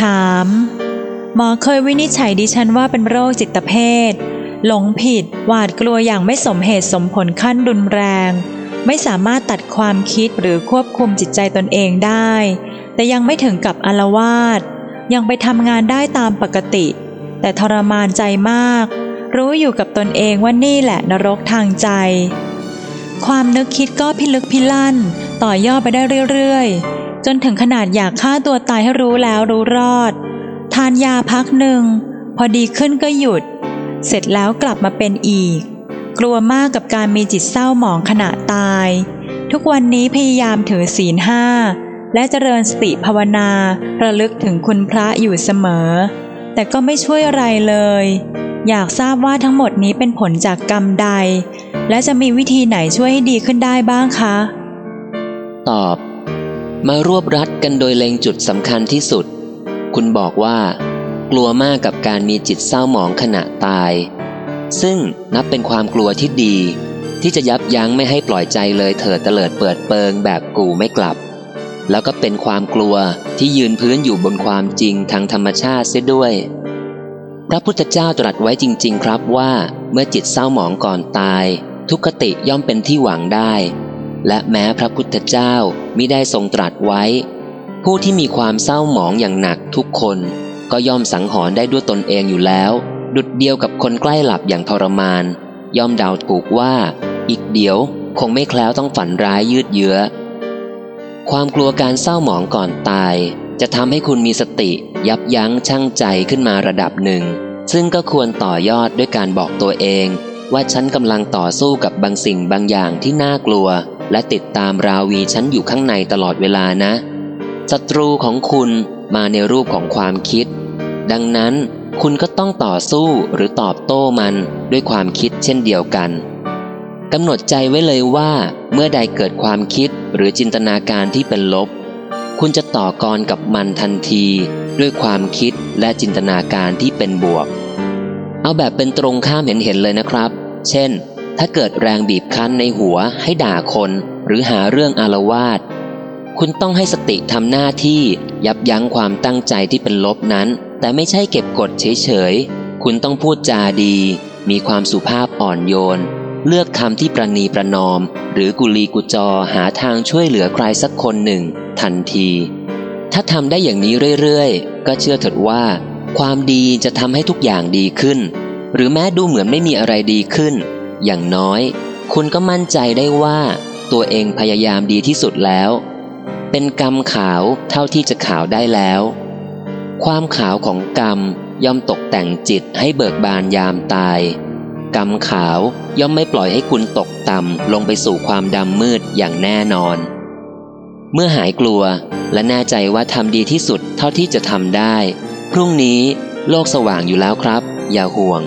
ถาม หมอเคยวินิจฉัยดิฉันว่าเป็นโรคจิตเภท หลงผิด หวาดกลัวอย่างไม่สมเหตุสมผลขั้นรุนแรง ไม่สามารถตัดความคิดหรือควบคุมจิตใจตนเองได้ แต่ยังไม่ถึงกับอาลวาดยังไปทำงานได้ตามปกติ แต่ทรมานใจมาก รู้อยู่กับตนเองว่านี่แหละนรกทางใจ ความนึกคิดก็พิลึกพิลั่น ต่อยอดไปได้เรื่อยๆ จนถึงขนาดอยากฆ่าตัวตายให้รู้แล้วรู้รอด ทานยาพักหนึ่ง พอดีขึ้นก็หยุด เสร็จแล้วกลับมาเป็นอีก กลัวมากกับการมีจิตเศร้าหมองขณะตาย ทุกวันนี้พยายามถือศีลห้า และเจริญสติภาวนาระลึกถึงคุณพระอยู่เสมอ แต่ก็ไม่ช่วยอะไรเลย อยากทราบว่าทั้งหมดนี้เป็นผลจากกรรมใด และจะมีวิธีไหนช่วยให้ดีขึ้นได้บ้างคะ ตอบ มารวบรัดกันโดยเล็งจุดสำคัญที่สุด คุณบอกว่า กลัวมากกับการมีจิตเศร้าหมองขณะตาย ซึ่งนับเป็นความกลัวที่ดี ที่จะยับยั้งไม่ให้ปล่อยใจเลยเถิดเตลิดเปิดเปิงแบบกูไม่กลับ แล้วก็เป็นความกลัวที่ยืนพื้นอยู่บนความจริงทางธรรมชาติเสียด้วย พระพุทธเจ้าตรัสไว้จริง ๆ ครับว่าเมื่อจิตเศร้าหมองก่อนตาย ทุกขติย่อมเป็นที่หวังได้ และแม้พระพุทธเจ้ามิได้ทรงตรัสไว้ ผู้ที่มีความเศร้าหมองอย่างหนักทุกคนก็ย่อมสังหรณ์ได้ด้วยตนเองอยู่แล้ว ดุดเดียวกับคนใกล้หลับอย่างทรมาน ย่อมเดาถูกว่า อีกเดี๋ยวคงไม่แคล้วต้องฝันร้ายยืดเยื้อ ความกลัวการเศร้าหมองก่อนตาย จะทำให้คุณมีสติยับยั้งชั่งใจขึ้นมาระดับหนึ่ง ซึ่งก็ควรต่อยอดด้วยการบอกตัวเอง ว่าฉันกำลังต่อสู้กับบางสิ่งบางอย่างที่น่ากลัว และติดตามราวีฉันอยู่ข้างในตลอดเวลานะศัตรูของคุณมาในรูปของความคิด ดังนั้นคุณก็ต้องต่อสู้หรือตอบโต้มันด้วยความคิดเช่นเดียวกันกำหนดใจไว้เลยว่า เมื่อใดเกิดความคิดหรือจินตนาการที่เป็นลบ คุณจะต่อกรกับมันทันที ด้วยความคิดและจินตนาการที่เป็นบวก เอาแบบเป็นตรงข้ามเห็นเห็นเลยนะครับ เช่น ถ้าเกิดแรงบีบคั้นในหัวให้ด่าคนหรือหาเรื่องอารวาสคุณต้องให้สติทำหน้าที่ยับยั้งความตั้งใจที่เป็นลบนั้น แต่ไม่ใช่เก็บกดเฉยๆ คุณต้องพูดจาดี มีความสุภาพอ่อนโยน เลือกคำที่ประนีประนอม หรือกุลีกุจอหาทางช่วยเหลือใครสักคนหนึ่ง ทันที ถ้าทำได้อย่างนี้เรื่อยๆ ก็เชื่อเถิดว่า ความดีจะทำให้ทุกอย่างดีขึ้น หรือแม้ดูเหมือนไม่มีอะไรดีขึ้น อย่างน้อย คุณก็มั่นใจได้ว่า ตัวเองพยายามดีที่สุดแล้ว เป็นกรรมขาวเท่าที่จะขาวได้แล้ว ความขาวของกรรมย่อมตกแต่งจิตให้เบิกบานยามตาย กรรมขาวย่อมไม่ปล่อยให้คุณตกต่ำลงไปสู่ความดำมืดอย่างแน่นอน เมื่อหายกลัวและแน่ใจว่าทำดีที่สุดเท่าที่จะทำได้ พรุ่งนี้โลกสว่างอยู่แล้วครับ อย่าห่วง